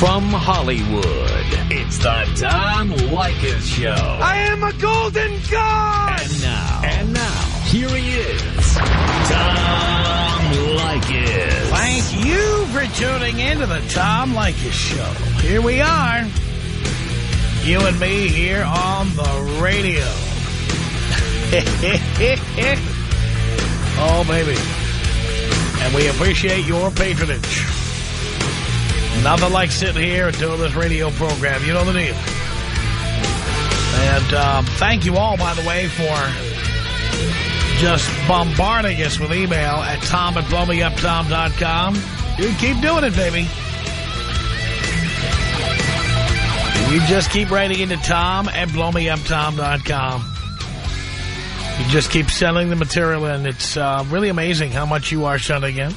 From Hollywood, it's the Tom Leykis Show. I am a golden god! And now, and now, here he is, Tom Leykis. Thank you for tuning in to the Tom Leykis Show. Here we are. You and me here on the radio. oh, baby. And we appreciate your patronage. Nothing like sitting here and doing this radio program. You know the deal. And um, thank you all, by the way, for just bombarding us with email at tom at blowmeuptom.com. You keep doing it, baby. You just keep writing into tom at blowmeuptom.com. You just keep sending the material and It's uh, really amazing how much you are sending in.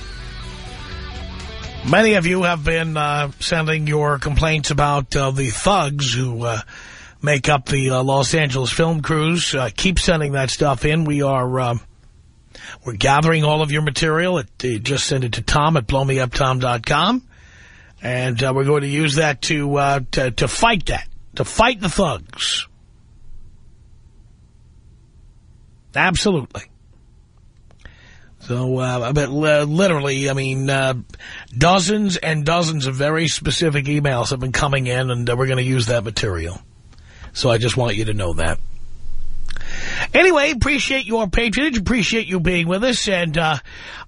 Many of you have been uh, sending your complaints about uh, the thugs who uh, make up the uh, Los Angeles film crews. Uh, keep sending that stuff in. We are um, we're gathering all of your material. It, just send it to Tom at blowmeuptom.com. And uh, we're going to use that to, to, to fight that, to fight the thugs. Absolutely. So, uh, but uh, literally, I mean, uh, dozens and dozens of very specific emails have been coming in, and uh, we're going to use that material. So I just want you to know that. Anyway, appreciate your patronage, appreciate you being with us, and uh,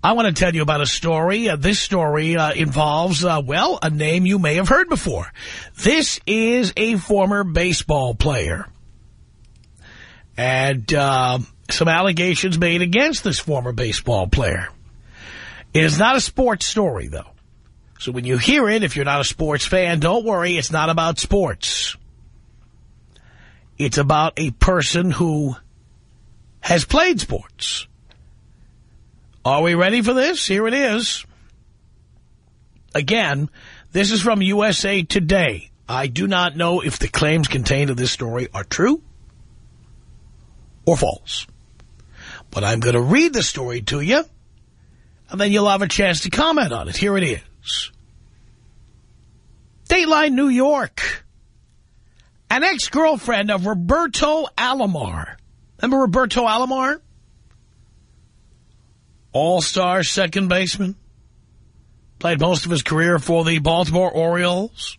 I want to tell you about a story. Uh, this story involves, well, a name you may have heard before. This is a former baseball player. And some allegations made against this former baseball player. It is not a sports story, though. So when you hear it, if you're not a sports fan, don't worry, it's not about sports. It's about a person who has played sports. Are we ready for this? Here it is. Again, this is from USA Today. I do not know if the claims contained in this story are true or false. But I'm going to read the story to you, and then you'll have a chance to comment on it. Here it is. Dateline New York. An ex-girlfriend of Roberto Alomar. Remember Roberto Alomar? All-star second baseman. Played most of his career for the Baltimore Orioles.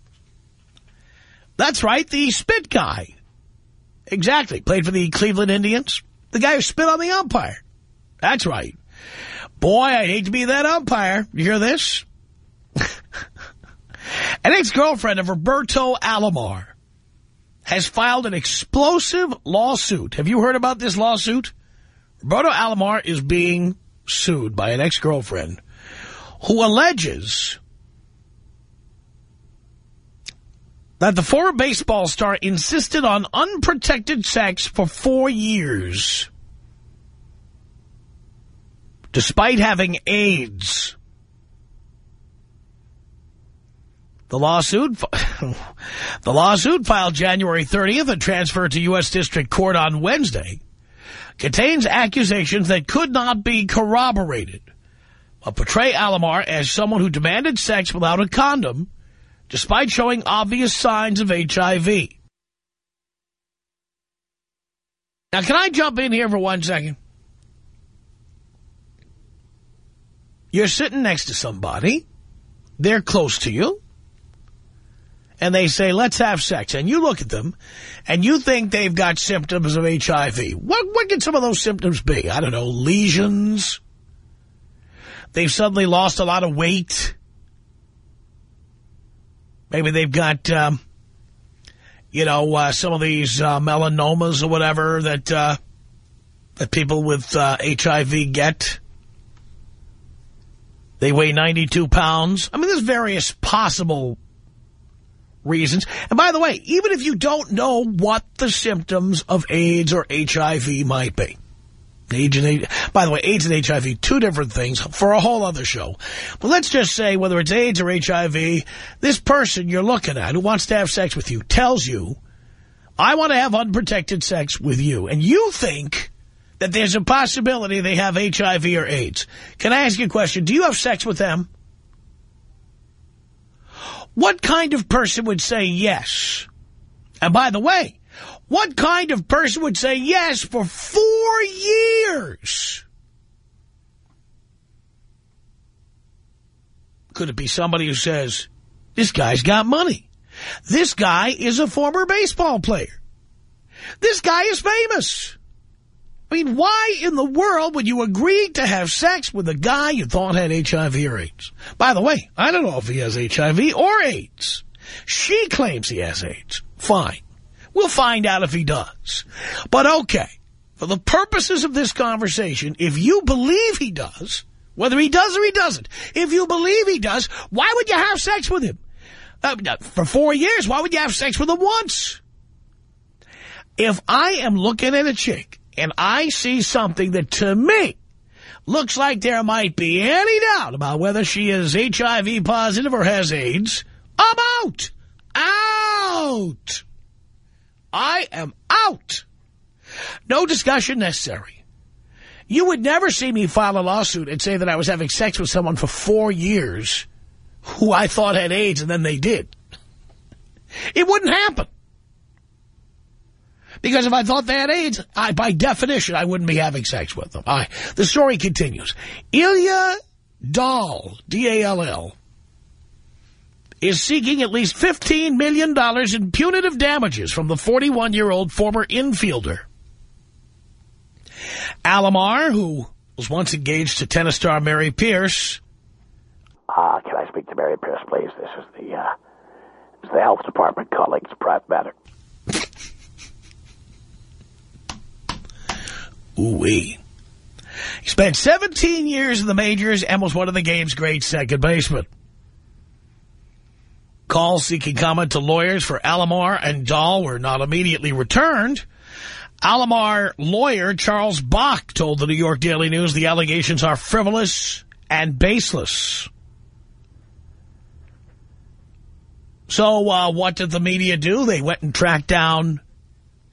That's right, the spit guy. Exactly. Played for the Cleveland Indians. The guy who spit on the umpire. That's right. Boy, I hate to be that umpire. You hear this? An ex-girlfriend of Roberto Alomar has filed an explosive lawsuit. Have you heard about this lawsuit? Roberto Alomar is being sued by an ex-girlfriend who alleges that the former baseball star insisted on unprotected sex for four years. Despite having AIDS. The lawsuit, the lawsuit filed January 30th and transferred to U.S. District Court on Wednesday contains accusations that could not be corroborated, but portray Alomar as someone who demanded sex without a condom despite showing obvious signs of HIV. Now, can I jump in here for one second? You're sitting next to somebody. They're close to you. And they say, let's have sex. And you look at them, and you think they've got symptoms of HIV. What, what could some of those symptoms be? I don't know, lesions? They've suddenly lost a lot of weight. Maybe they've got, um, you know, uh, some of these uh, melanomas or whatever that uh, that people with HIV uh, get. They weigh 92 pounds. I mean, there's various possible reasons. And by the way, even if you don't know what the symptoms of AIDS or HIV might be, AIDS and, by the way, AIDS and HIV, two different things for a whole other show. But let's just say whether it's AIDS or HIV, this person you're looking at who wants to have sex with you tells you, I want to have unprotected sex with you. And you think that there's a possibility they have HIV or AIDS. Can I ask you a question? Do you have sex with them? What kind of person would say yes? And by the way, what kind of person would say yes for four years? Could it be somebody who says, this guy's got money. This guy is a former baseball player. This guy is famous. I mean, why in the world would you agree to have sex with a guy you thought had HIV or AIDS? By the way, I don't know if he has HIV or AIDS. She claims he has AIDS. Fine. We'll find out if he does. But okay, for the purposes of this conversation, if you believe he does, whether he does or he doesn't, if you believe he does, why would you have sex with him? Uh, for four years, why would you have sex with him once? If I am looking at a chick and I see something that to me looks like there might be any doubt about whether she is HIV positive or has AIDS, I'm out. Out. I am out. No discussion necessary. You would never see me file a lawsuit and say that I was having sex with someone for four years who I thought had AIDS and then they did. It wouldn't happen. Because if I thought they had AIDS, I, by definition, I wouldn't be having sex with them. I, the story continues. Ilya Dall, D-A-L-L, is seeking at least $15 million in punitive damages from the 41-year-old former infielder. Alomar, who was once engaged to tennis star Mary Pierce. Uh, can I speak to Mary Pierce, please? This is the, uh, this is the health department calling. It's a private matter. Ooh-wee. He spent 17 years in the majors and was one of the game's great second basemen. Calls seeking comment to lawyers for Alomar and Dall were not immediately returned. Alomar lawyer Charles Bach told the New York Daily News the allegations are frivolous and baseless. So uh, what did the media do? They went and tracked down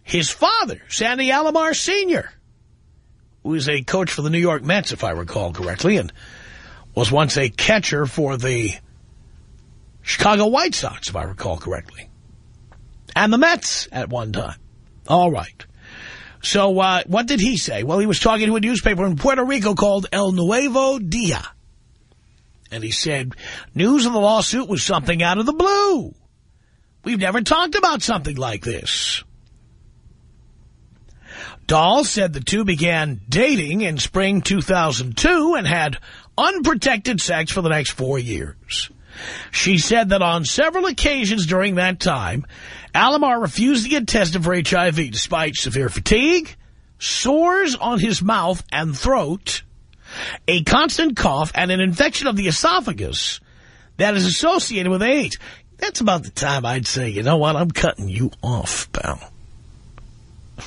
his father, Sandy Alomar Sr., who is a coach for the New York Mets, if I recall correctly, and was once a catcher for the Chicago White Sox, if I recall correctly. And the Mets at one time. All right. So uh, what did he say? Well, he was talking to a newspaper in Puerto Rico called El Nuevo Dia. And he said, news of the lawsuit was something out of the blue. We've never talked about something like this. Dall said the two began dating in spring 2002 and had unprotected sex for the next four years. She said that on several occasions during that time, Alomar refused to get tested for HIV despite severe fatigue, sores on his mouth and throat, a constant cough, and an infection of the esophagus that is associated with AIDS. That's about the time I'd say, you know what, I'm cutting you off, pal.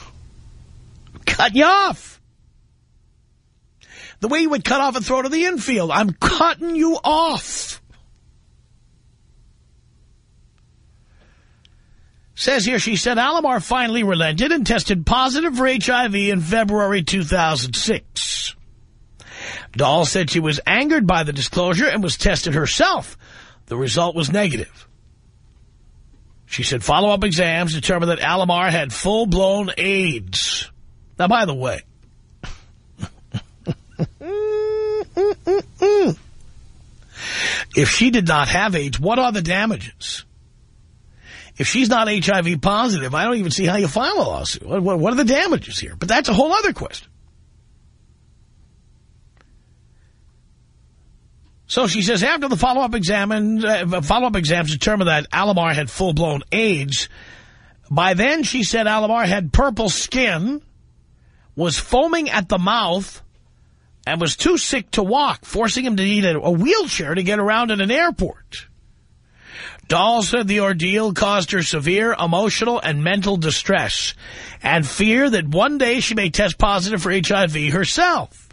cutting you off. The way you would cut off a throw to the infield. I'm cutting you off. Says here, she said Alomar finally relented and tested positive for HIV in February 2006. Dall said she was angered by the disclosure and was tested herself. The result was negative. She said follow-up exams determined that Alomar had full-blown AIDS. Now, by the way, if she did not have AIDS, what are the damages? If she's not HIV positive, I don't even see how you file a lawsuit. What, what are the damages here? But that's a whole other question. So she says after the follow-up exam, uh, follow-up exams determined that Alomar had full-blown AIDS. By then, she said Alomar had purple skin, was foaming at the mouth, and was too sick to walk, forcing him to need a, a wheelchair to get around in an airport. Dall said the ordeal caused her severe emotional and mental distress and fear that one day she may test positive for HIV herself.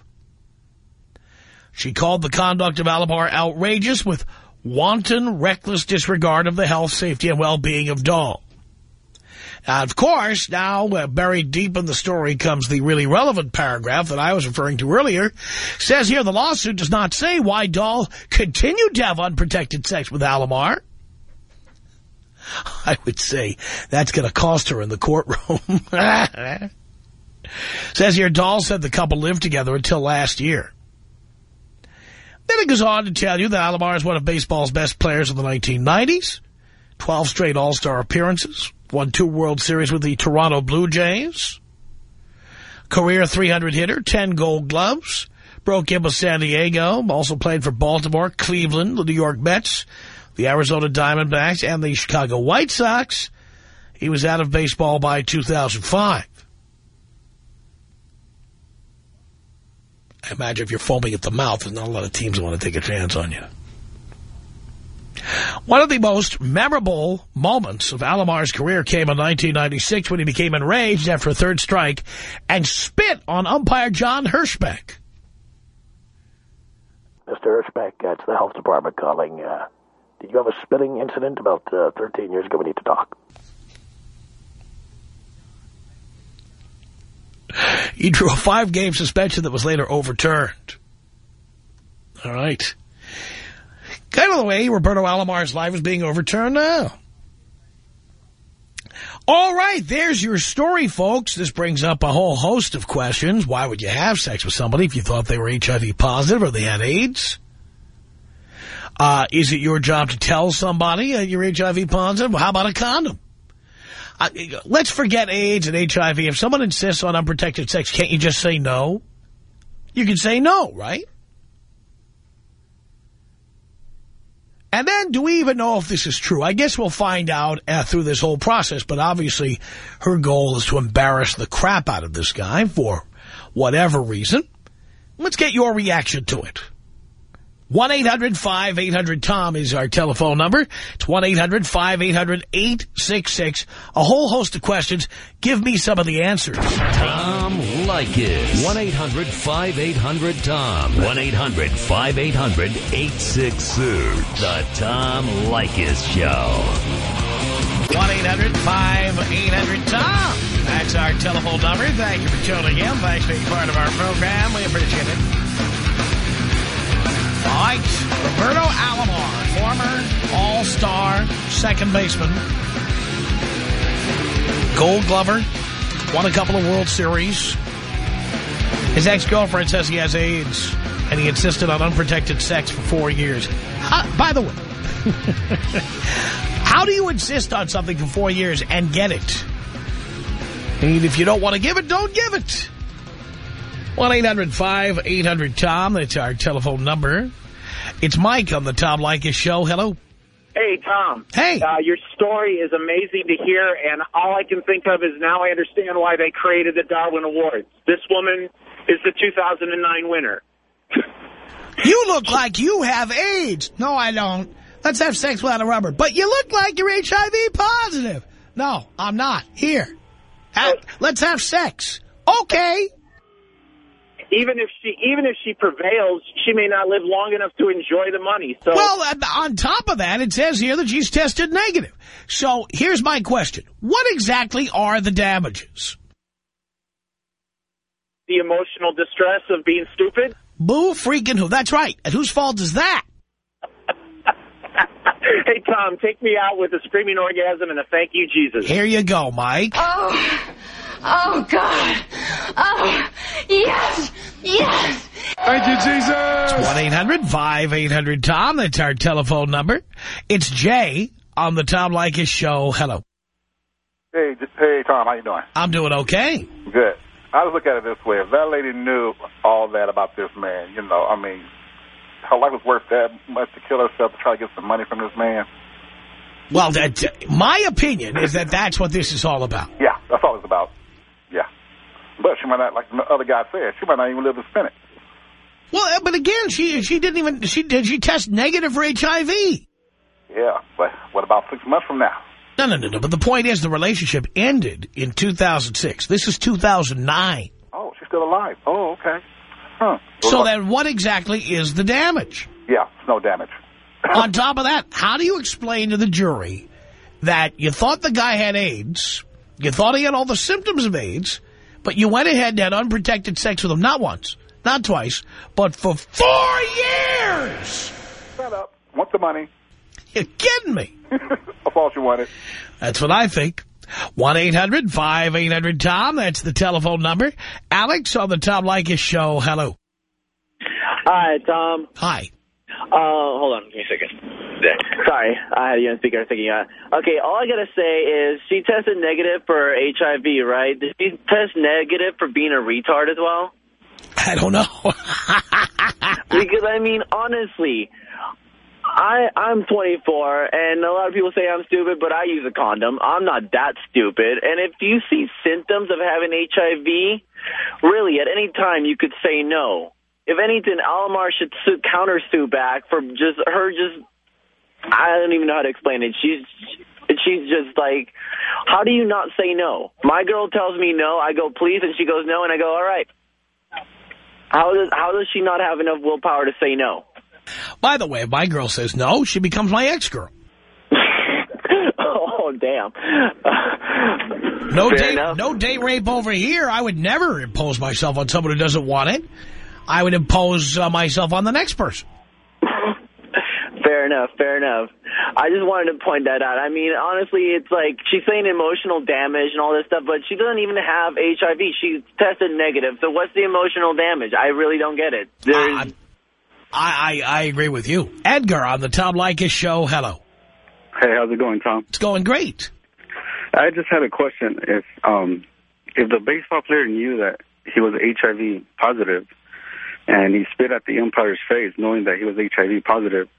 She called the conduct of Alomar outrageous with wanton, reckless disregard of the health, safety, and well-being of Dall. Now, of course, now uh, buried deep in the story comes the really relevant paragraph that I was referring to earlier. says here the lawsuit does not say why Dall continued to have unprotected sex with Alomar. I would say that's going to cost her in the courtroom. Says here, Dall said the couple lived together until last year. Then it goes on to tell you that Alomar is one of baseball's best players of the 1990s. 12 straight All-Star appearances. Won two World Series with the Toronto Blue Jays. Career 300 hitter, 10 gold gloves. Broke in with San Diego. Also played for Baltimore, Cleveland, the New York Mets, the Arizona Diamondbacks, and the Chicago White Sox. He was out of baseball by 2005. I imagine if you're foaming at the mouth, there's not a lot of teams that want to take a chance on you. One of the most memorable moments of Alomar's career came in 1996 when he became enraged after a third strike and spit on umpire John Hirschbeck. Mr. Hirschbeck, uh, it's the health department calling. Uh, did you have a spitting incident about uh, 13 years ago? We need to talk. He drew a five-game suspension that was later overturned. All right. Kind of the way Roberto Alomar's life is being overturned now. All right, there's your story, folks. This brings up a whole host of questions. Why would you have sex with somebody if you thought they were HIV positive or they had AIDS? Uh, is it your job to tell somebody uh, you're HIV positive? Well, how about a condom? Uh, let's forget AIDS and HIV. If someone insists on unprotected sex, can't you just say no? You can say no, right? And then, do we even know if this is true? I guess we'll find out uh, through this whole process, but obviously her goal is to embarrass the crap out of this guy for whatever reason. Let's get your reaction to it. 1-800-5800-TOM is our telephone number. It's 1-800-5800-866. A whole host of questions. Give me some of the answers. Tom Leykis. 1-800-5800-TOM. 1-800-5800-866. The Tom Leykis Show. 1-800-5800-TOM. That's our telephone number. Thank you for tuning in. Thanks for being part of our program. We appreciate it. All right, Roberto Alomar, former all-star second baseman, gold glover, won a couple of World Series. His ex-girlfriend says he has AIDS, and he insisted on unprotected sex for four years. Uh, by the way, how do you insist on something for four years and get it? Mean, if you don't want to give it, don't give it. 1-800-5800-TOM. That's our telephone number. It's Mike on the Tom Leykis Show. Hello. Hey, Tom. Hey. Uh, your story is amazing to hear, and all I can think of is now I understand why they created the Darwin Awards. This woman is the 2009 winner. You look like you have AIDS. No, I don't. Let's have sex without a rubber. But you look like you're HIV positive. No, I'm not. Here. Ha- let's have sex. Okay. Even if she even if she prevails, she may not live long enough to enjoy the money. So Well, uh, on top of that, it says here that she's tested negative. So here's my question. What exactly are the damages? the emotional distress of being stupid. Boo freaking who? That's right. And whose fault is that? hey, Tom, take me out with a screaming orgasm and a thank you, Jesus. Here you go, Mike. Oh, oh God. Oh, yes, yes. Thank you, Jesus. 1-800-5800-TOM. That's our telephone number. It's Jay on the Tom Leykis Show. Hello. Hey, j- hey, Tom, how you doing? I'm doing okay. Good. I just look at it this way. If that lady knew all that about this man, you know, I mean, her life was worth that much to kill herself to try to get some money from this man. Well, that, my opinion is that that's what this is all about. Yeah, that's all it's about. But she might not, like the other guy said, she might not even live to spin it. Well, uh, but again, she she didn't even she did she test negative for HIV. Yeah, but what about six months from now? No, no, no, no. But the point is, the relationship ended in 2006. This is 2009. Oh, she's still alive. Oh, okay. Huh. So then, what exactly is the damage? Yeah, it's no damage. On top of that, how do you explain to the jury that you thought the guy had AIDS, you thought he had all the symptoms of AIDS, but you went ahead and had unprotected sex with him not once, not twice, but for four years? Shut up. Want the money. You're kidding me? That's all she wanted. That's what I think. 1-800-5800-TOM. That's the telephone number. Alex on the Tom Leykis show. Hello. Hi, Tom. Hi. Uh, hold on, give me a second. Sorry, I had you on speaker. I was thinking, uh, okay, all I gotta say is she tested negative for HIV, right? Did she test negative for being a retard as well? I don't know. Because, I mean, honestly, I, I'm 24, and a lot of people say I'm stupid, but I use a condom. I'm not that stupid. And if you see symptoms of having HIV, really, at any time, you could say no. If anything, Alomar should sue, counter sue back for just her just, I don't even know how to explain it. She's, she's just like, how do you not say no? My girl tells me no, I go please, and she goes no, and I go, all right. How does, how does she not have enough willpower to say no? By the way, if my girl says no, she becomes my ex-girl. oh, damn. No Fair enough. no date rape over here. I would never impose myself on someone who doesn't want it. I would impose uh, myself on the next person. Fair enough, fair enough. I just wanted to point that out. I mean, honestly, it's like she's saying emotional damage and all this stuff, but she doesn't even have HIV. She's tested negative. So what's the emotional damage? I really don't get it. There's, I, I, I agree with you. Edgar on the Tom Leykis show. Hello. Hey, how's it going, Tom? It's going great. I just had a question. If um, if the baseball player knew that he was HIV positive, and he spit at the umpire's face, knowing that he was HIV positive,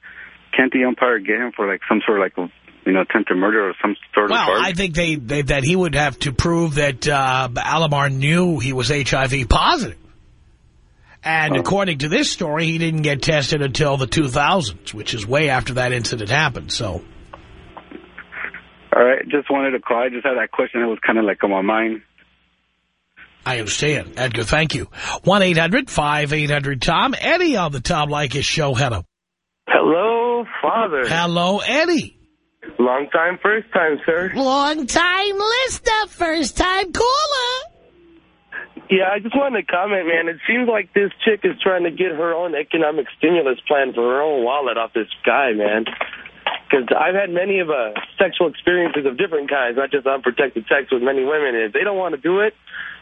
can't the umpire get him for like some sort of like you know attempted murder or some sort Well, of charge? I think they, they that he would have to prove that uh, Alomar knew he was HIV positive. And Oh. according to this story, he didn't get tested until the 2000s, which is way after that incident happened. So, All right, just wanted to call. I just had that question. It was kind of like on my mind. I understand. Edgar, thank you. 1-800-5800-TOM. Eddie on the Tom Leykis show. Hello. Hello, Father. Hello, Eddie. Long time, first time, sir. Long time listener, first time caller. Yeah, I just wanted to comment, man. It seems like this chick is trying to get her own economic stimulus plan for her own wallet off this guy, man. Because I've had many of uh, sexual experiences of different kinds, not just unprotected sex with many women. And if they don't want to do it,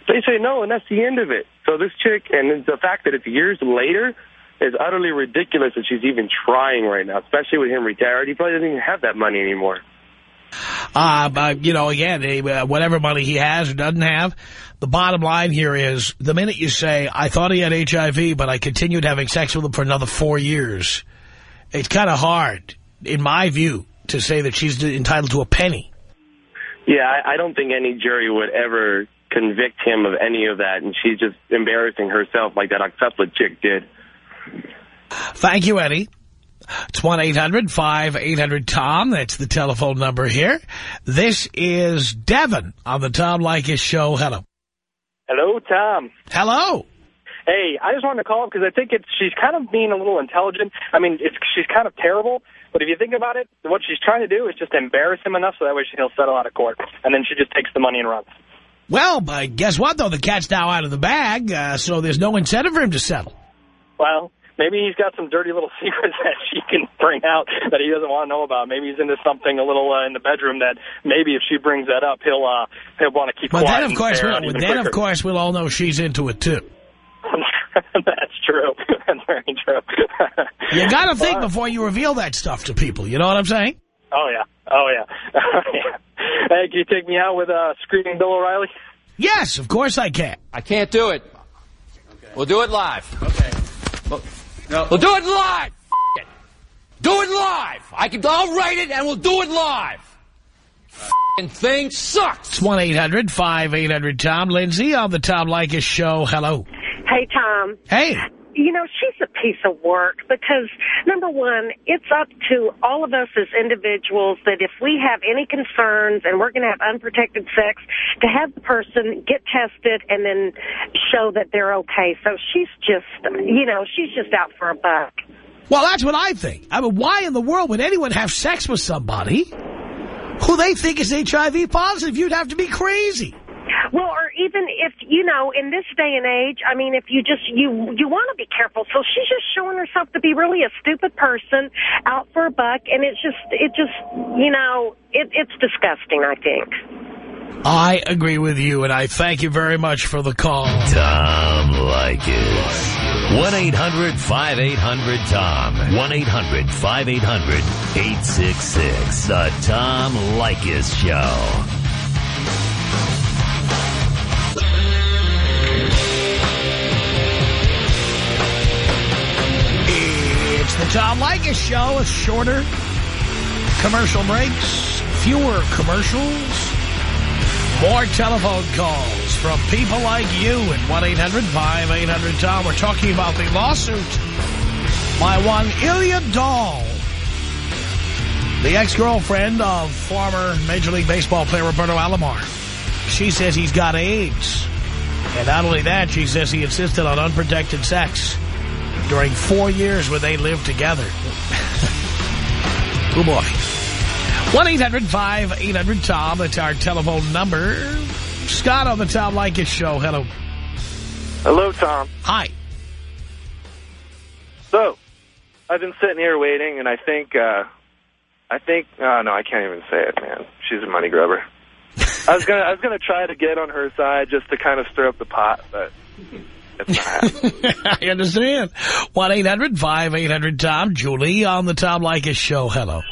they say no, and that's the end of it. So this chick, and the fact that it's years later, is utterly ridiculous that she's even trying right now, especially with him retired. He probably doesn't even have that money anymore. Uh, but, you know, again, uh, whatever money he has or doesn't have, the bottom line here is the minute you say, I thought he had HIV, but I continued having sex with him for another four years, it's kind of hard, in my view, to say that she's entitled to a penny. Yeah, I, I don't think any jury would ever convict him of any of that, and she's just embarrassing herself like that Oxupla chick did. Thank you, Eddie. It's 1-800-5800-TOM. That's the telephone number here. This is Devin on the Tom Leykis show. Hello. Hello, Tom. Hello. Hey, I just wanted to call because I think it's she's kind of being a little intelligent. I mean, it's she's kind of terrible, but if you think about it, what she's trying to do is just embarrass him enough so that way he'll settle out of court, and then she just takes the money and runs. Well, but guess what, though? The cat's now out of the bag, uh, so there's no incentive for him to settle. Well, maybe he's got some dirty little secrets that she can bring out that he doesn't want to know about. Maybe he's into something a little uh, in the bedroom that maybe if she brings that up, he'll uh, he'll want to keep But quiet. then, of course, we'll, around even then of course, we'll all know she's into it, too. That's true. That's very true. You got to think Well, before you reveal that stuff to people. You know what I'm saying? Oh, yeah. Oh, yeah. yeah. Hey, can you take me out with uh, Screaming Bill O'Reilly? Yes, of course I can. I can't do it. We'll do it live. Okay. We'll, we'll do it live. F- it. Do it live. I can. I'll write it and we'll do it live. F***ing thing sucks. It's 1-800-5800-TOM. Lindsay on the Tom Leykis show. Hello. Hey, Tom. Hey. You know, she's a piece of work because, number one, it's up to all of us as individuals that if we have any concerns and we're going to have unprotected sex, to have the person get tested and then show that they're okay. So she's just, you know, she's just out for a buck. Well, that's what I think. I mean, why in the world would anyone have sex with somebody who they think is HIV positive? You'd have to be crazy. Well, or even if you know, in this day and age, I mean, if you just you you want to be careful. So she's just showing herself to be really a stupid person out for a buck, and it's just it just you know it, it's disgusting. I think. I agree with you, and I thank you very much for the call. Tom Leykis. 1-800-5800-TOM. 1-800-5800-866. The Tom Leykis Show. It's the Tom Leykis Show. It's shorter commercial breaks, fewer commercials, more telephone calls from people like you at 1-800-5800-TOM. We're talking about the lawsuit by one Ilya Dall, the ex-girlfriend of former Major League Baseball player Roberto Alomar. She says he's got AIDS. And not only that, she says he insisted on unprotected sex during four years where they lived together. oh, boy. 1-800-5800-TOM. That's our telephone number. Scott on the Tom Leykis show. Hello. Hello, Tom. Hi. So, I've been sitting here waiting, and I think, uh, I think, oh, no, I can't even say it, man. She's a money grubber. I was gonna, I was gonna try to get on her side just to kind of stir up the pot, but I understand. 1-800-5800-TOM. Julie on the Tom Leykis show. Hello.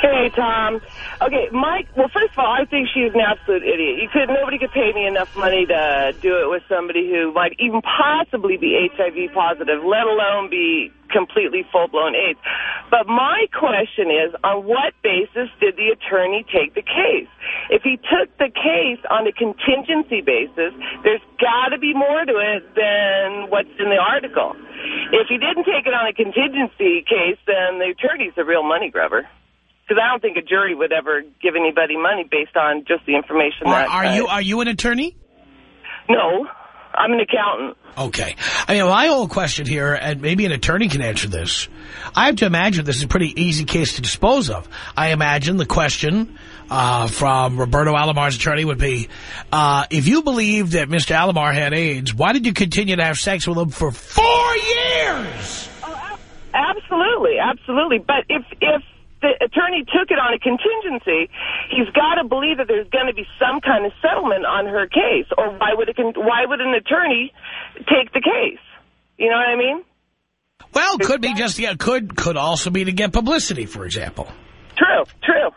Hey, Tom. Okay, Mike, well, first of all, I think she's an absolute idiot. You could, nobody could pay me enough money to do it with somebody who might even possibly be HIV positive, let alone be completely full-blown AIDS. But my question is, on what basis did the attorney take the case? If he took the case on a contingency basis, there's got to be more to it than what's in the article. If he didn't take it on a contingency case, then the attorney's a real money grubber. Because I don't think a jury would ever give anybody money based on just the information Are, that... are uh, you are you an attorney? No, I'm an accountant. Okay. I mean, my whole question here, and maybe an attorney can answer this. I have to imagine this is a pretty easy case to dispose of. I imagine the question uh, from Roberto Alomar's attorney would be, uh, if you believe that Mr. Alomar had AIDS, why did you continue to have sex with him for four years? Absolutely, absolutely. But if if the attorney took it on a contingency, he's got to believe that there's going to be some kind of settlement on her case. Or why would a con why would an attorney take the case? You know what I mean? Well, could be just, yeah, could could also be to get publicity, for example. True, true.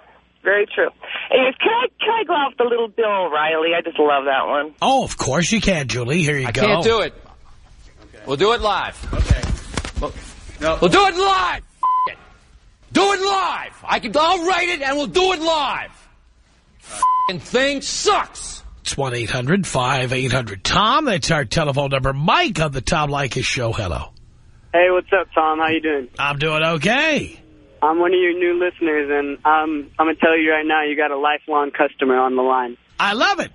Very true. Anyways, can I, can I go off the little Bill O'Reilly? I just love that one. Oh, of course you can, Julie. Here you I go. can't do it. We'll do it live. Okay. We'll, we'll do it live. F it. Do it live. I can. I'll write it and we'll do it live. F***ing thing sucks. It's 1-800-5800-TOM. That's our telephone number. Mike on the Tom Leykis show. Hello. Hey, what's up, Tom? How you doing? I'm doing okay. I'm one of your new listeners, and um, I'm going to tell you right now, you got a lifelong customer on the line. I love it.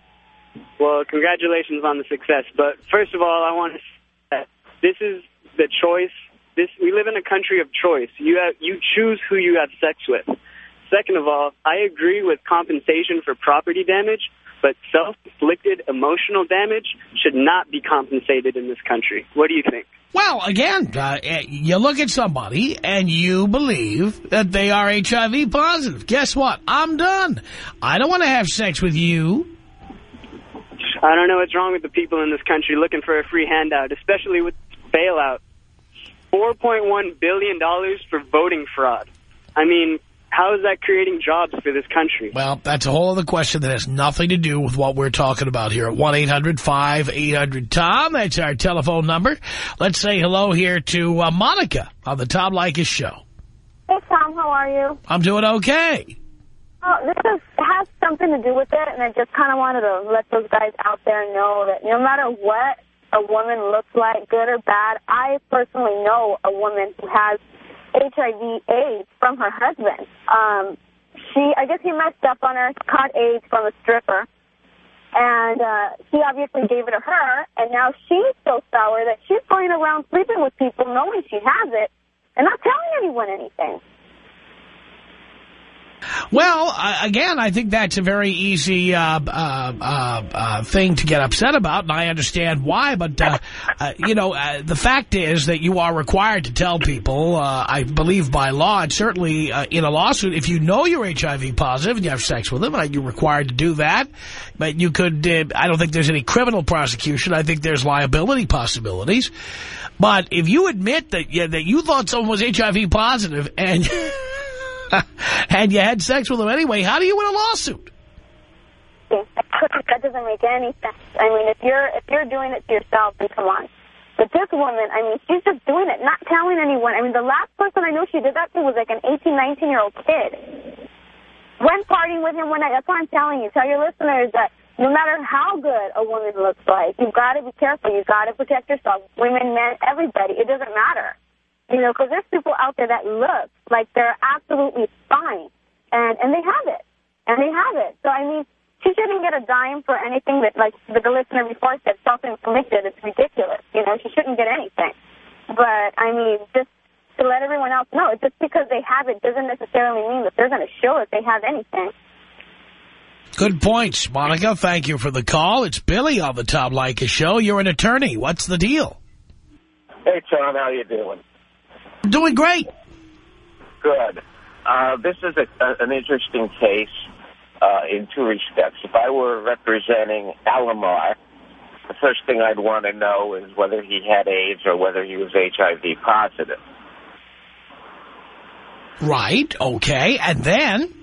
Well, congratulations on the success. But first of all, I want to say that this is the choice. This We live in a country of choice. You have, you choose who you have sex with. Second of all, I agree with compensation for property damage, but self-inflicted emotional damage should not be compensated in this country. What do you think? Well, again, uh, you look at somebody and you believe that they are HIV positive. Guess what? I'm done. I don't want to have sex with you. I don't know what's wrong with the people in this country looking for a free handout, especially with bailout. $4.1 billion for voting fraud. I mean, how is that creating jobs for this country? Well, that's a whole other question that has nothing to do with what we're talking about here at 1-800-5800-TOM. That's our telephone number. Let's say hello here to uh, Monica on the Tom Leykis show. Hey, Tom, how are you? I'm doing okay. Oh, this is, has something to do with it, and I just kind of wanted to let those guys out there know that no matter what a woman looks like, good or bad, I personally know a woman who has HIV AIDS from her husband. Um, she, I guess he messed up on her, caught AIDS from a stripper, and uh, he obviously gave it to her, and now she's so sour that she's going around sleeping with people knowing she has it and not telling anyone anything. Well, uh, again, I think that's a very easy uh, uh, uh, uh, thing to get upset about, and I understand why. But, uh, you know, the fact is that you are required to tell people, I believe by law, and certainly in a lawsuit, if you know you're HIV positive and you have sex with them, you're required to do that. But you could, I don't think there's any criminal prosecution. I think there's liability possibilities. But if you admit that, yeah, that you thought someone was HIV positive and... and you had sex with him anyway, how do you win a lawsuit? That doesn't make any sense. I mean, if you're if you're doing it to yourself, then come on. But this woman, I mean, she's just doing it, not telling anyone. I mean, the last person I know she did that to was like an 18, 19-year-old kid. Went partying with him one night. That's what I'm telling you. Tell your listeners that no matter how good a woman looks like, you've got to be careful. You've got to protect yourself. Women, men, everybody. It doesn't matter. You know, because there's people out there that look like they're absolutely fine, and and they have it, and they have it. So I mean, she shouldn't get a dime for anything that, like the listener before said, self-inflicted. It's ridiculous. You know, she shouldn't get anything. But I mean, just to let everyone else know, just because they have it doesn't necessarily mean that they're going to show if they have anything. Good points, Monica. Thank you for the call. It's Billy on the Tom Leykis show. You're an attorney. What's the deal? Hey, Tom, how you doing? Doing great. Good. Uh, this is a, a, an interesting case uh, in two respects. If I were representing Alomar, the first thing I'd want to know is whether he had AIDS or whether he was HIV positive. Right, okay, and then?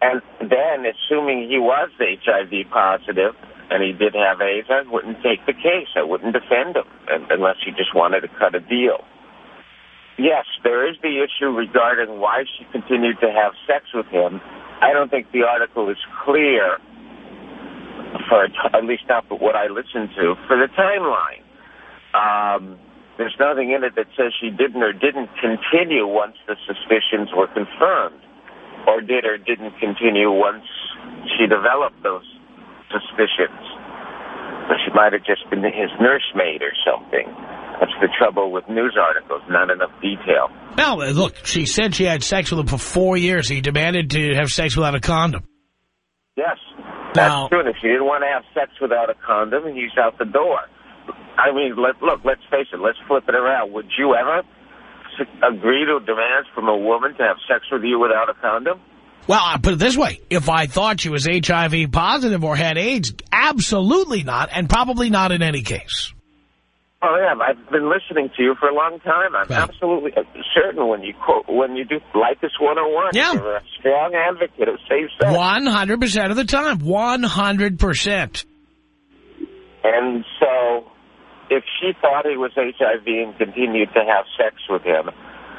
And then, assuming he was HIV positive and he did have AIDS, I wouldn't take the case. I wouldn't defend him unless he just wanted to cut a deal. Yes, there is the issue regarding why she continued to have sex with him. I don't think the article is clear, for at least not for what I listened to, for the timeline. Um, there's nothing in it that says she didn't or didn't continue once the suspicions were confirmed, or did or didn't continue once she developed those suspicions. But she might have just been his nursemaid or something. That's the trouble with news articles, not enough detail. Well, look, she said she had sex with him for four years. He demanded to have sex without a condom. Yes, Now- that's true. And if she didn't want to have sex without a condom, he's out the door. I mean, let, look, let's face it. Let's flip it around. Would you ever agree to demands from a woman to have sex with you without a condom? Well, I'll put it this way. If I thought she was HIV positive or had AIDS, absolutely not, and probably not in any case. Oh yeah, I've been listening to you for a long time. I'm absolutely uh, certain when you quote when you do Leykis 101. Yeah. You're a strong advocate of safe sex. 100% of the time. 100%. And so, if she thought he was HIV and continued to have sex with him,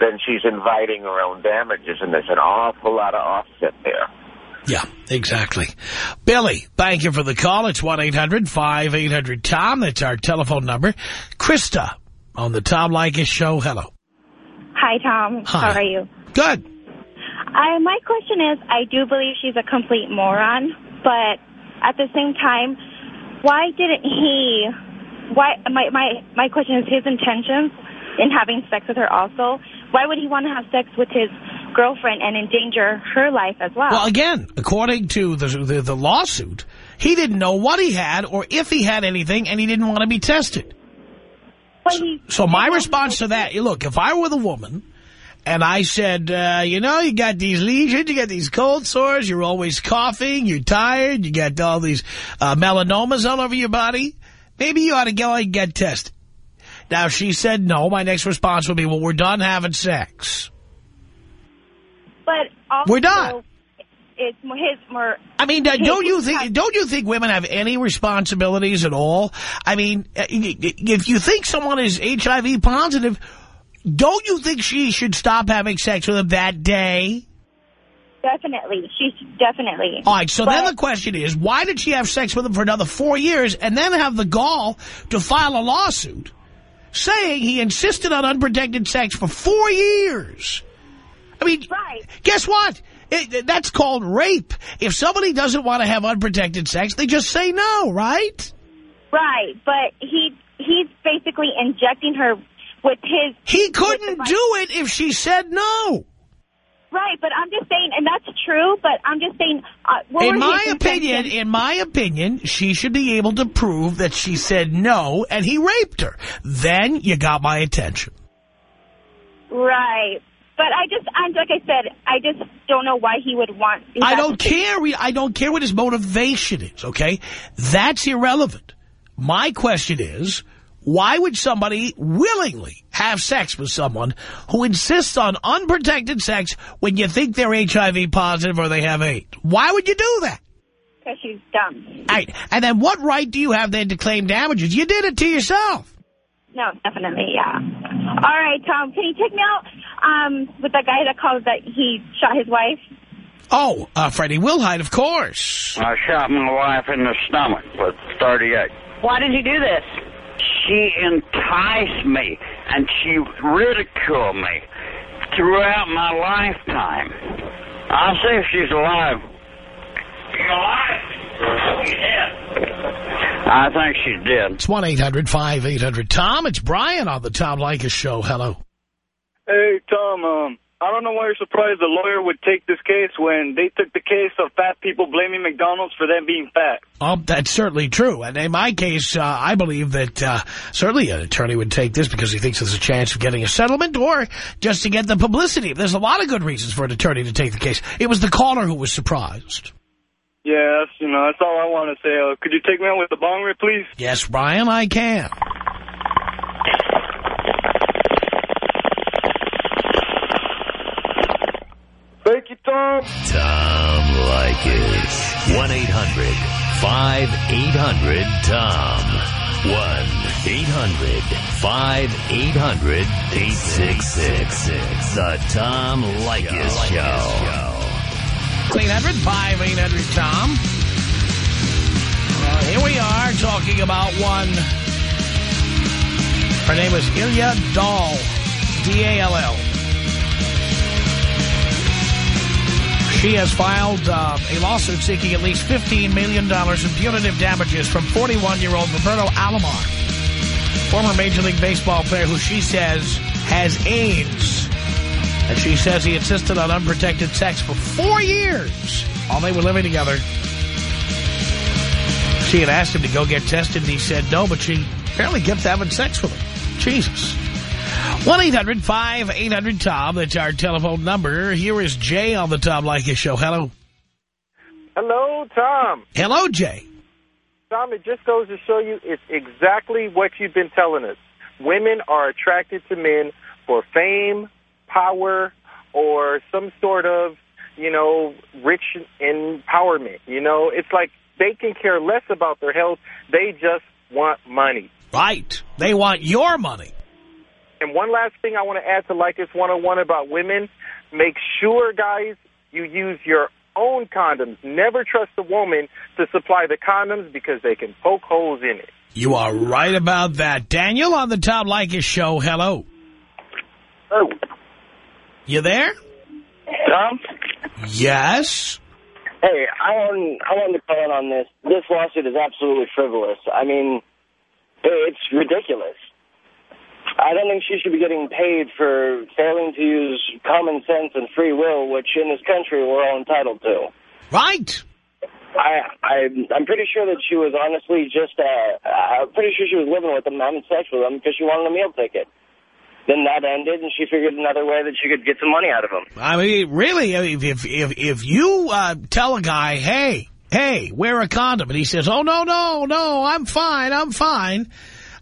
then she's inviting her own damages, and there's an awful lot of offset there. Yeah, exactly. Billy, thank you for the call. It's 1-800-5800-TOM. That's our telephone number. Krista on the Tom Leykis show. Hello. Hi, Tom. Hi. How are you? Good. I, my question is, I do believe she's a complete moron, but at the same time, why didn't he, why, my, my, my question is his intentions in having sex with her also. Why would he want to have sex with his girlfriend and endanger her life as well? Well, again, according to the, the, the lawsuit, he didn't know what he had or if he had anything, and he didn't want to be tested. He, So my response to that, you look, if I were the woman and I said, uh, you know, you got these lesions, you got these cold sores, you're always coughing, you're tired, you got all these uh, melanomas all over your body, maybe you ought to go and get tested. Now, she said no, my next response would be, well, we're done having sex. But also, We're done. It's his more. I mean, don't you think? Don't you think women have any responsibilities at all? I mean, uh, if you think someone is HIV positive, don't you think she should stop having sex with him that day? Definitely, she's definitely. All right. So But- then the question is, why did she have sex with him for another four years and then have the gall to file a lawsuit saying he insisted on unprotected sex for four years? I mean, right. guess what? It, that's called rape. If somebody doesn't want to have unprotected sex, they just say no, right? Right, but he he's basically injecting her with his. He couldn't do it if she said no. Right, but I'm just saying, and that's true, but I'm just saying... Uh, in my opinion, in my opinion, she should be able to prove that she said no and he raped her. Then you got my attention. Right. But I just, I'm like I said, I just don't know why he would want... I don't care. I don't care what his motivation is, okay? That's irrelevant. My question is, why would somebody willingly have sex with someone who insists on unprotected sex when you think they're HIV positive or they have AIDS? Why would you do that? Because she's dumb. Right. And then what right do you have then to claim damages? You did it to yourself. No, definitely, yeah. All right, Tom, can you take me out um, with that guy that called that he shot his wife? Oh, uh, Freddie Wilhite, of course. I shot my wife in the stomach with 38. Why did you do this? She enticed me and she ridiculed me throughout my lifetime. I'll see if she's alive. You alive? Yeah. I think she's dead. It's 1-800-5800-TOM. It's Brian on the Tom Leykis Show. Hello. Hey, Tom, um, I don't know why you're surprised the lawyer would take this case when they took the case of fat people blaming McDonald's for them being fat. Oh, that's certainly true. And in my case, uh, I believe that uh, certainly an attorney would take this because he thinks there's a chance of getting a settlement or just to get the publicity. There's a lot of good reasons for an attorney to take the case. It was the caller who was surprised. Yeah, that's, you know, that's all I want to say. Uh, could you take me out with the bong rip, please? Yes, Brian, I can. Thank you, Tom. Tom Leykis. 1-800-5800-TOM. 1-800-5800-866. The Tom Leykis Show. 800-5800-TOM. Uh, here we are talking about one. Her name is Ilya Dall. D-A-L-L. She has filed uh, a lawsuit seeking at least $15 million in punitive damages from 41-year-old Roberto Alomar, former Major League Baseball player who she says has AIDS. And she says he insisted on unprotected sex for four years while they were living together. She had asked him to go get tested, and he said no, but she apparently kept having sex with him. Jesus. 1-800-5800-TOM. That's our telephone number. Here is Jay on the Tom Leykis Show. Hello. Hello, Tom. Hello, Jay. Tom, it just goes to show you it's exactly what you've been telling us. Women are attracted to men for fame, power, or some sort of, you know, rich empowerment. You know, it's like they can care less about their health. They just want money. Right. They want your money. And one last thing I want to add to Leykis 101 about women, make sure, guys, you use your own condoms. Never trust a woman to supply the condoms because they can poke holes in it. You are right about that. Daniel on the Tom Leykis Show. Hello. Oh. You there? Tom? Yes. Hey, I want, I want to call in on this. This lawsuit is absolutely frivolous. I mean, it's ridiculous. I don't think she should be getting paid for failing to use common sense and free will, which in this country we're all entitled to. Right. I, I, I'm pretty sure that she was honestly just, uh, I'm pretty sure she was living with him, having sex with him because she wanted a meal ticket. Then that ended, and she figured another way that she could get some money out of him. I mean, really, if if if, if you uh, tell a guy, hey, hey, wear a condom, and he says, oh, no, no, no, I'm fine, I'm fine.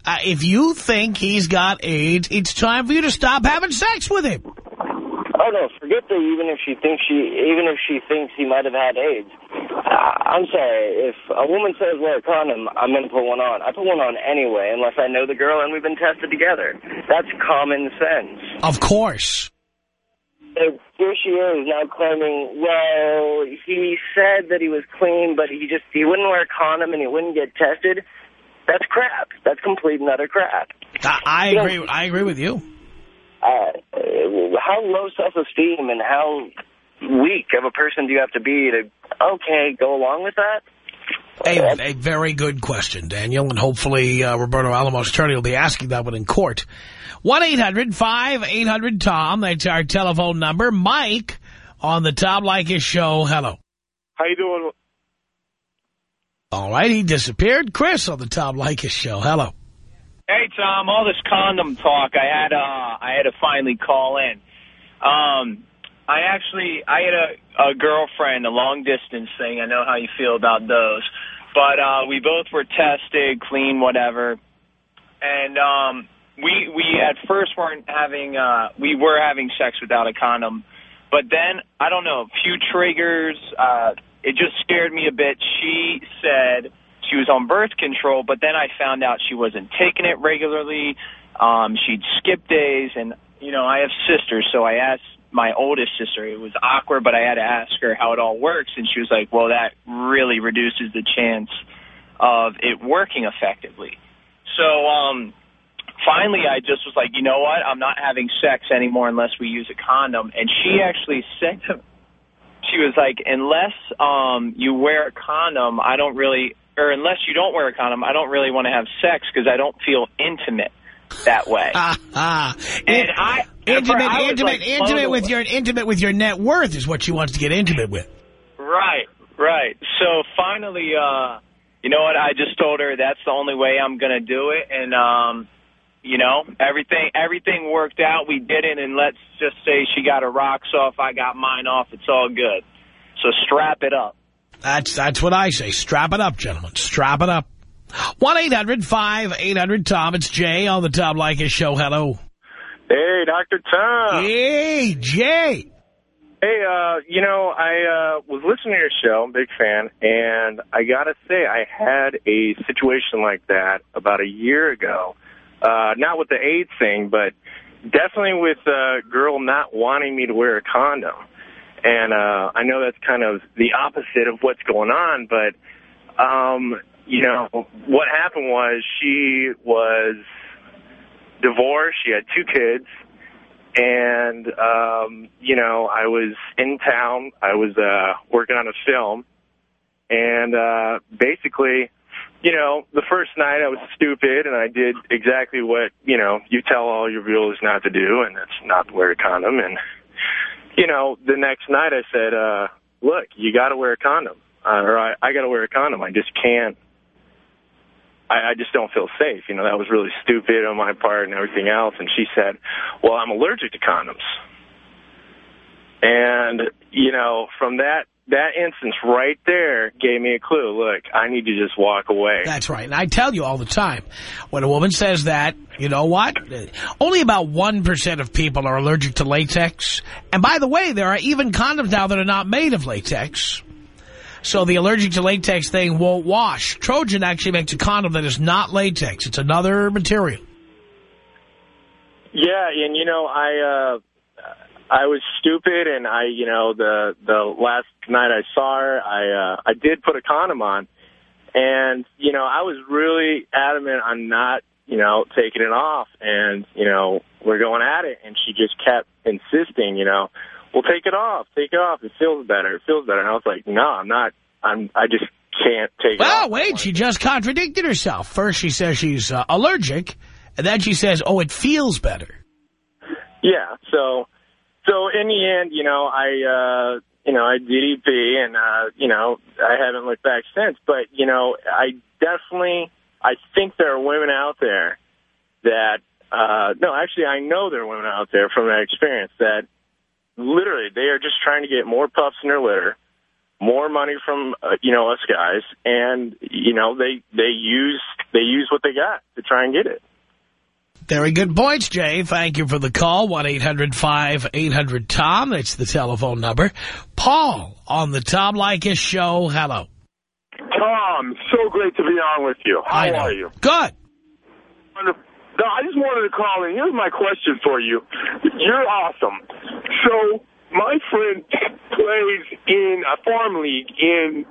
Uh, if you think he's got AIDS, it's time for you to stop having sex with him. Oh no, forget that. Even if she thinks she, even if she thinks he might have had AIDS, uh, I'm sorry. If a woman says wear a condom, I'm going to put one on. I put one on anyway, unless I know the girl and we've been tested together. That's common sense. Of course. So here she is now claiming, well, he said that he was clean, but he just he wouldn't wear a condom and he wouldn't get tested. That's crap. That's complete and utter crap. I, I You know, agree. I agree with you. uh, how low self-esteem and how weak of a person do you have to be to, okay, go along with that? A, a very good question, Daniel, and hopefully uh, Roberto Alomar's attorney will be asking that one in court. 1-800-5800-TOM, that's our telephone number. Mike on the Tom Leykis show. Hello. How you doing? All right, he disappeared. Chris on the Tom Leykis show. Hello. Hey Tom, all this condom talk, I had uh I had to finally call in. Um I actually I had a, a girlfriend, a long distance thing. I know how you feel about those. But uh we both were tested, clean, whatever. And um we we at first weren't having uh we were having sex without a condom. But then I don't know, a few triggers, uh it just scared me a bit. She said she was on birth control, but then I found out she wasn't taking it regularly. Um, she'd skip days, and, you know, I have sisters, so I asked my oldest sister. It was awkward, but I had to ask her how it all works, and she was like, well, that really reduces the chance of it working effectively. So, um, finally, I just was like, you know what? I'm not having sex anymore unless we use a condom. And she actually said to she was like, unless um, you wear a condom, I don't really or unless you don't wear a condom, I don't really want to have sex because I don't feel intimate that way. Ah, ah. and I intimate, I intimate, like, intimate with away. your intimate with your net worth is what she wants to get intimate with. Right, right. So finally, uh, you know what? I just told her that's the only way I'm going to do it, and um, you know, everything everything worked out. We did it, and let's just say she got her rocks off, I got mine off. It's all good. So strap it up. That's that's what I say. Strap it up, gentlemen. Strap it up. 1-800-5800-TOM. It's Jay on the Tom Leykis show. Hello. Hey, Dr. Tom. Hey, Jay. Hey, uh, you know, I uh, was listening to your show, I'm a big fan, and I got to say, I had a situation like that about a year ago. Uh, not with the AIDS thing, but definitely with a girl not wanting me to wear a condom. And uh, I know that's kind of the opposite of what's going on, but, um, you know, what happened was she was divorced. She had two kids. And, um, you know, I was in town. I was uh, working on a film. And uh, basically, you know, the first night I was stupid and I did exactly what, you know, you tell all your viewers not to do, and that's not wear a condom. And, you know, the next night I said, uh, look, you got to wear a condom. Uh, or I, I got to wear a condom. I just can't. I, I just don't feel safe. You know, that was really stupid on my part and everything else. And she said, well, I'm allergic to condoms. And, you know, from that, that instance right there gave me a clue. Look, I need to just walk away. That's right. And I tell you all the time, when a woman says that, you know what? Only about 1% of people are allergic to latex. And by the way, there are even condoms now that are not made of latex. So the allergic to latex thing won't wash. Trojan actually makes a condom that is not latex. It's another material. Yeah, and you know, I uh I was stupid and I, you know, the the last night I saw her, I uh I did put a condom on. And, you know, I was really adamant on not, you know, taking it off and, you know, we're going at it and she just kept insisting, you know, well take it off, take it off, it feels better, it feels better. And I was like, No, I'm not I'm I just can't take it off. Well, wait, she just contradicted herself. First she says she's uh, allergic, and then she says, oh, it feels better. Yeah, so so in the end, you know, I uh you know, I did EP and uh, you know, I haven't looked back since, but you know, I definitely I think there are women out there that uh no, actually I know there are women out there from that experience that literally they are just trying to get more puffs in their litter, more money from uh, you know, us guys and you know, they they use they use what they got to try and get it. Very good points, Jay. Thank you for the call. 1-800-5800-TOM. That's the telephone number. Paul on the Tom Leykis show. Hello. Tom, so great to be on with you. How are you? Good. No, I just wanted to call in. Here's my question for you. You're awesome. So my friend plays in a farm league in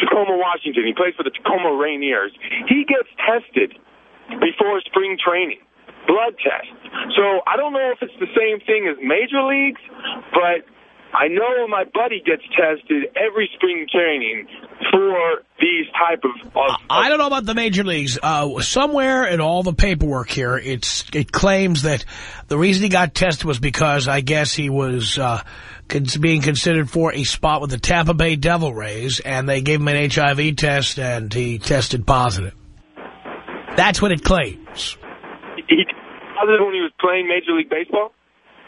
Tacoma, Washington. He plays for the Tacoma Rainiers. He gets tested before spring training, blood test. So I don't know if it's the same thing as major leagues, but I know my buddy gets tested every spring training for these type of... of I don't know about the major leagues. Uh, somewhere in all the paperwork here, it's it claims that the reason he got tested was because I guess he was uh, being considered for a spot with the Tampa Bay Devil Rays, and they gave him an HIV test, and he tested positive. That's what it claims. he positive when he was playing Major League Baseball?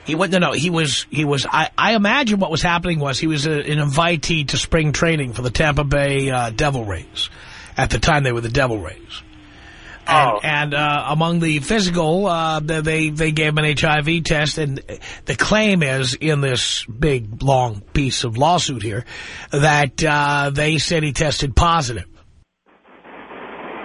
He went, no, no, he was, he was, I, I imagine what was happening was he was a, an invitee to spring training for the Tampa Bay uh, Devil Rays. At the time, they were the Devil Rays. And, Oh. and uh, among the physical, uh, they, they gave him an HIV test, and the claim is, in this big, long piece of lawsuit here, that uh, they said he tested positive.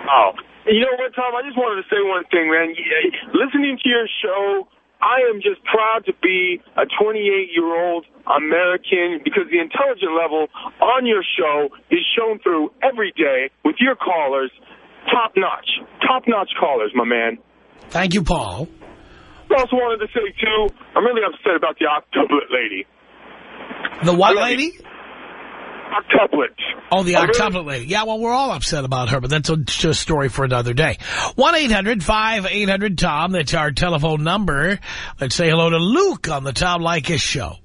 Oh. You know what, Tom? I just wanted to say one thing, man. Uh, listening to your show, I am just proud to be a 28-year-old American because the intelligent level on your show is shown through every day with your callers. Top-notch. Top-notch callers, my man. Thank you, Paul. I also wanted to say, too, I'm really upset about the octuplet lady. The what lady? Octuplet. Oh, the octuplet lady. Yeah, well, we're all upset about her, but that's a, just a story for another day. 1-800-5800-TOM. That's our telephone number. Let's say hello to Luke on the Tom Leykis show.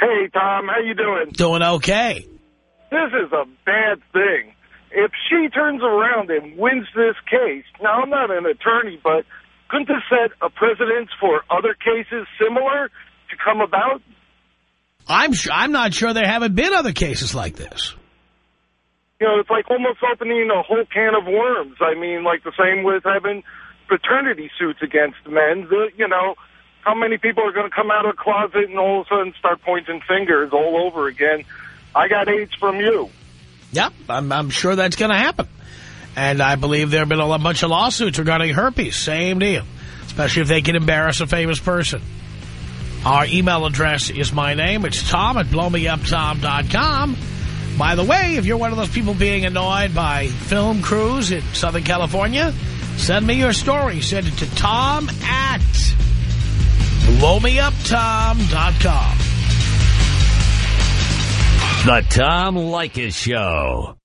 Hey, Tom, how you doing? Doing okay. This is a bad thing. If she turns around and wins this case, now I'm not an attorney, but couldn't this set a precedence for other cases similar to come about? I'm sure, I'm not sure there haven't been other cases like this. You know, it's like almost opening a whole can of worms. I mean, like the same with having paternity suits against men. The, you know, how many people are going to come out of the closet and all of a sudden start pointing fingers all over again? I got AIDS from you. Yep, I'm, I'm sure that's going to happen. And I believe there have been a bunch of lawsuits regarding herpes. Same deal. Especially if they can embarrass a famous person. Our email address is my name. It's Tom at blowmeuptom.com. By the way, if you're one of those people being annoyed by film crews in Southern California, send me your story. Send it to Tom at blowmeuptom.com. The Tom Leykis Show.